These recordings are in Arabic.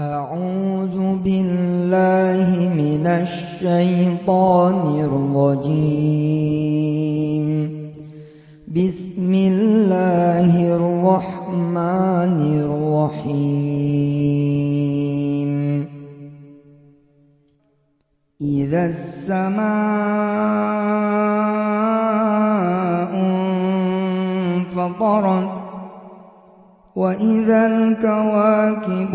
أعوذ بالله من الشيطان الرجيم. بسم الله الرحمن الرحيم. إذا السماء انفطرت وإذا الكواكب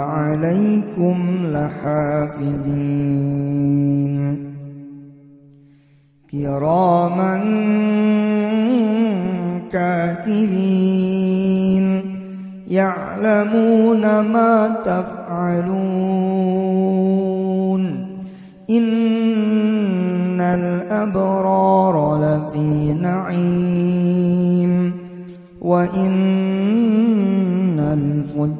عليكم لحافظين كراما كاتبين يعلمون ما تفعلون. إن الأبرار لفي نعيم. وإن الفجار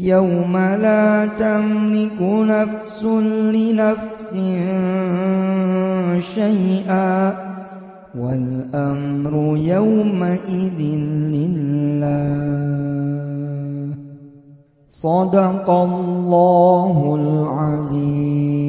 يوم لا تملك نفس لنفس شيئا والأمر يومئذ لله. صدق الله العظيم.